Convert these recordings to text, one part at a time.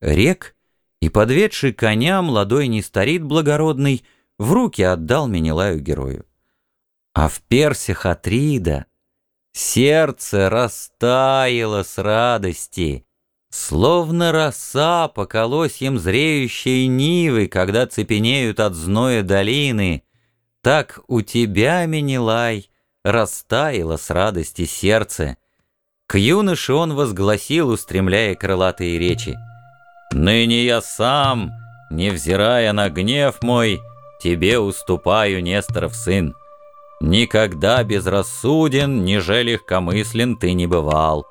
Рек и подведший коня молодой не старит благородный в руки отдал Менелаю герою. А в персях Атрида сердце растаяло с радости, словно роса по колосьям зреющей нивы, когда цепенеют от зноя долины, так у тебя, Менелай, растаяло с радости сердце. К юноше он возгласил, устремляя крылатые речи. «Ныне я сам, невзирая на гнев мой, тебе уступаю, Несторов сын. Никогда безрассуден, ниже легкомыслен ты не бывал.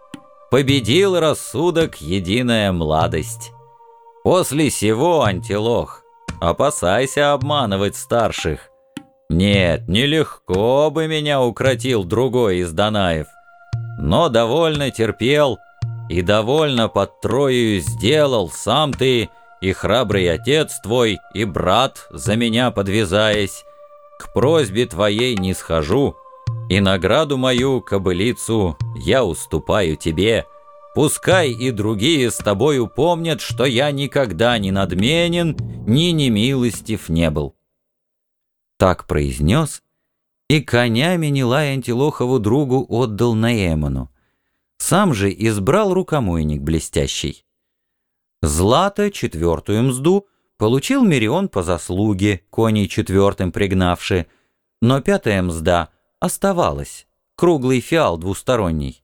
Победил рассудок единая младость. После сего, антилох, опасайся обманывать старших. Нет, нелегко бы меня укротил другой из Данаев, но довольно терпел и довольно под Троею сделал сам ты и храбрый отец твой, и брат, за меня подвязаясь. К просьбе твоей не схожу, и награду мою, кобылицу, я уступаю тебе. Пускай и другие с тобою помнят, что я никогда не надменен, ни немилостив не был». Так произнес, и коня Менелай Антилохову другу отдал Наэмону. Сам же избрал рукомойник блестящий. Злато, четвертую мзду, получил Мирион по заслуге, коней четвертым пригнавши, но пятая мзда оставалась, круглый фиал двусторонний.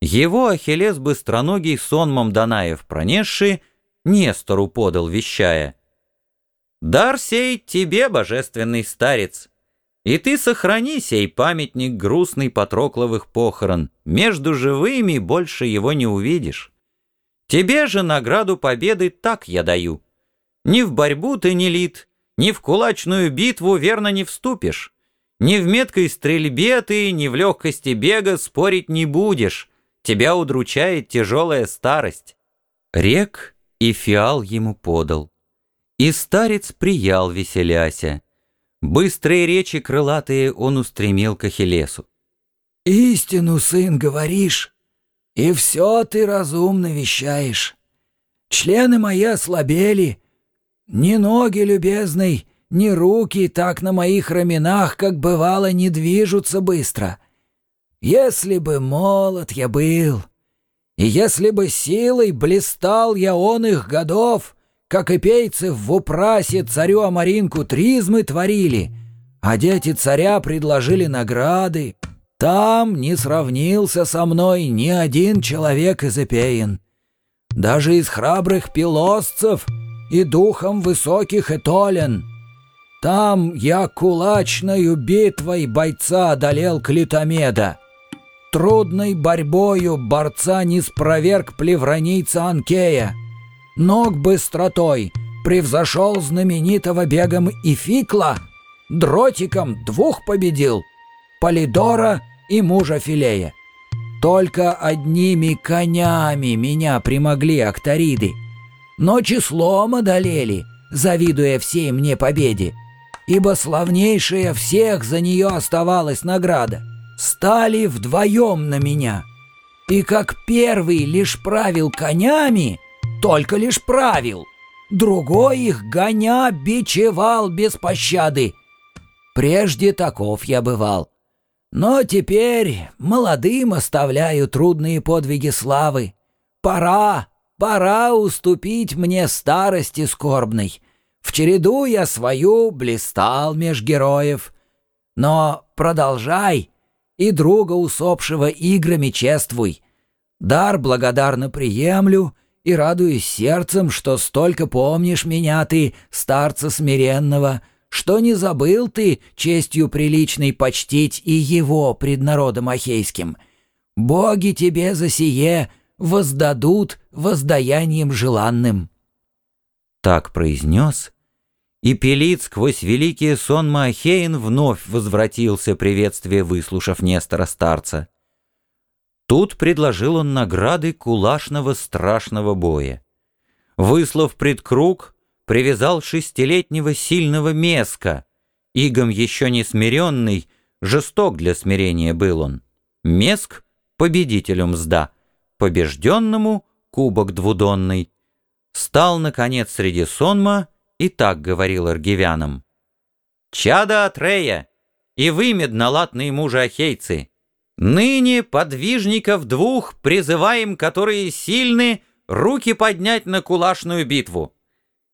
Его Ахиллес быстроногий сонмом Данаев пронесший, Нестору подал, вещая. «Дар сей тебе, божественный старец, и ты сохрани сей памятник грустный Патрокловых похорон, между живыми больше его не увидишь». Тебе же награду победы так я даю. Ни в борьбу ты не лит, ни в кулачную битву верно не вступишь. Ни в меткой стрельбе ты, ни в легкости бега спорить не будешь. Тебя удручает тяжелая старость. Рек и фиал ему подал. И старец приял, веселяся. Быстрые речи крылатые он устремил к Ахиллесу. «Истину, сын, говоришь?» И все ты разумно вещаешь. Члены мои ослабели. Ни ноги, любезный, ни руки так на моих раменах, как бывало, не движутся быстро. Если бы молод я был, и если бы силой блистал я он их годов, как и пейцы в упрасе царю Амаринку тризмы творили, а дети царя предложили награды, там не сравнился со мной ни один человек из Эпеин. Даже из храбрых пилосцев и духом высоких Этолен. Там я кулачною битвой бойца одолел Клитомеда. Трудной борьбою борца не спроверг плевронийца Анкея. Ног быстротой превзошел знаменитого бегом Ификла, дротиком двух победил — Полидора и мужа Филея. Только одними конями меня примогли акториды, но числом одолели, завидуя всей мне победе, ибо славнейшая всех за нее оставалась награда. Стали вдвоем на меня, и как первый лишь правил конями, только лишь правил, другой их гоня бичевал без пощады. Прежде таков я бывал. Но теперь молодым оставляю трудные подвиги славы. Пора, пора уступить мне старости скорбной. В череду я свою блистал меж героев. Но продолжай и друга усопшего играми чествуй. Дар благодарно приемлю и радуюсь сердцем, что столько помнишь меня ты, старца смиренного, — что не забыл ты честью приличной почтить и его пред народом ахейским. Боги тебе за сие воздадут воздаянием желанным». Так произнес, и Пелит сквозь великий сон Ахеин вновь возвратился, приветствие выслушав Нестора старца. Тут предложил он награды кулашного страшного боя. Выслав пред круг, привязал шестилетнего сильного меска. Игом еще не смиренный, жесток для смирения был он. Меск — победителю мзда, побежденному — кубок двудонный. стал, наконец, среди сонма и так говорил аргивянам. «Чада Атрея, и вы, меднолатные мужи ахейцы, ныне подвижников двух призываем, которые сильны, руки поднять на кулашную битву.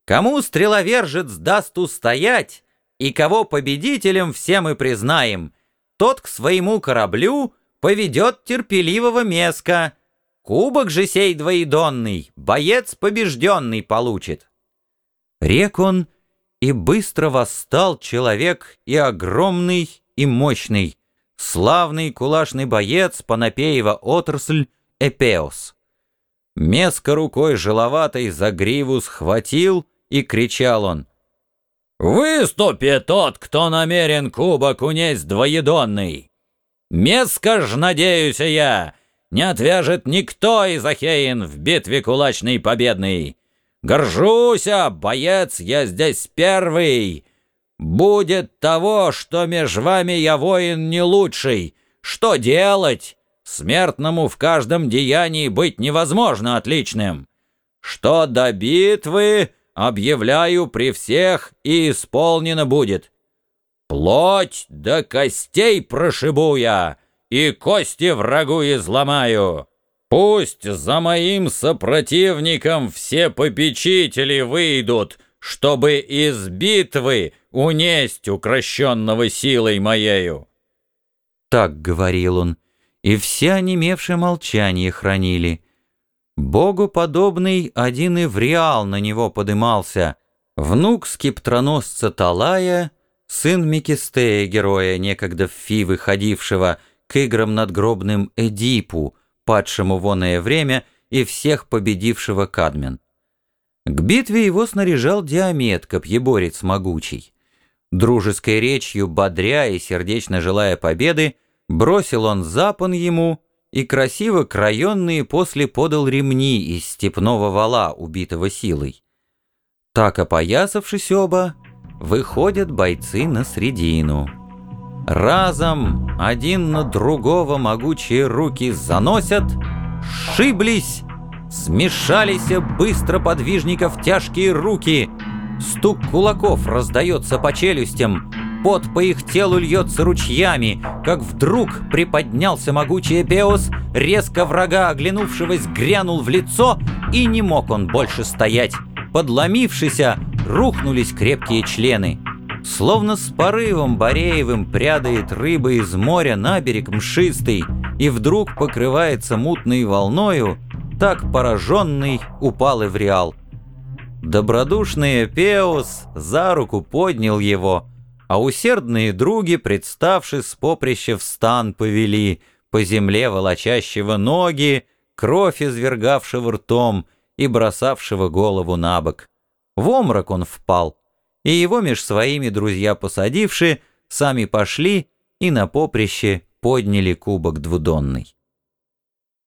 Кому стреловержец даст устоять, и кого победителем все мы признаем, тот к своему кораблю поведет терпеливого меска, Кубок же сей двоедонный, боец побежденный получит. Рек он, и быстро восстал человек и огромный, и мощный, славный кулашный боец Панапеева отрасль Эпеос. Меско рукой жиловатой за гриву схватил, и кричал он. «Выступи тот, кто намерен кубок унесть двоедонный! Меско ж, надеюсь я, не отвяжет никто из Ахеин в битве кулачной победной. Горжуся, боец, я здесь первый. Будет того, что меж вами я воин не лучший. Что делать? Смертному в каждом деянии быть невозможно отличным. Что до битвы, объявляю при всех, и исполнено будет. Плоть до костей прошибу я, и кости врагу изломаю. Пусть за моим сопротивником все попечители выйдут, чтобы из битвы унесть укращенного силой моею. Так говорил он, и все онемевшее молчание хранили. Богу подобный один и в реал на него подымался, внук скиптроносца Талая, сын Микистея, героя, некогда в Фи выходившего, к играм надгробным Эдипу, падшему воное время и всех победившего Кадмен. К битве его снаряжал Диамет, копьеборец могучий. Дружеской речью, бодря и сердечно желая победы, бросил он запон ему и красиво краенные после подал ремни из степного вала, убитого силой. Так опоясавшись оба, выходят бойцы на средину. Разом один на другого могучие руки заносят, Шиблись, смешались быстро подвижников тяжкие руки, Стук кулаков раздается по челюстям, Пот по их телу льется ручьями, Как вдруг приподнялся могучий Эпеос, Резко врага оглянувшегося грянул в лицо, И не мог он больше стоять. Подломившися, рухнулись крепкие члены. Словно с порывом Бореевым прядает рыба из моря на берег мшистый и вдруг покрывается мутной волною, так пораженный упал и в реал. Добродушный Эпеус за руку поднял его, а усердные други, представши с поприща в стан, повели, по земле волочащего ноги, кровь извергавшего ртом и бросавшего голову на бок. В омрак он впал и его меж своими друзья посадивши, сами пошли и на поприще подняли кубок двудонный.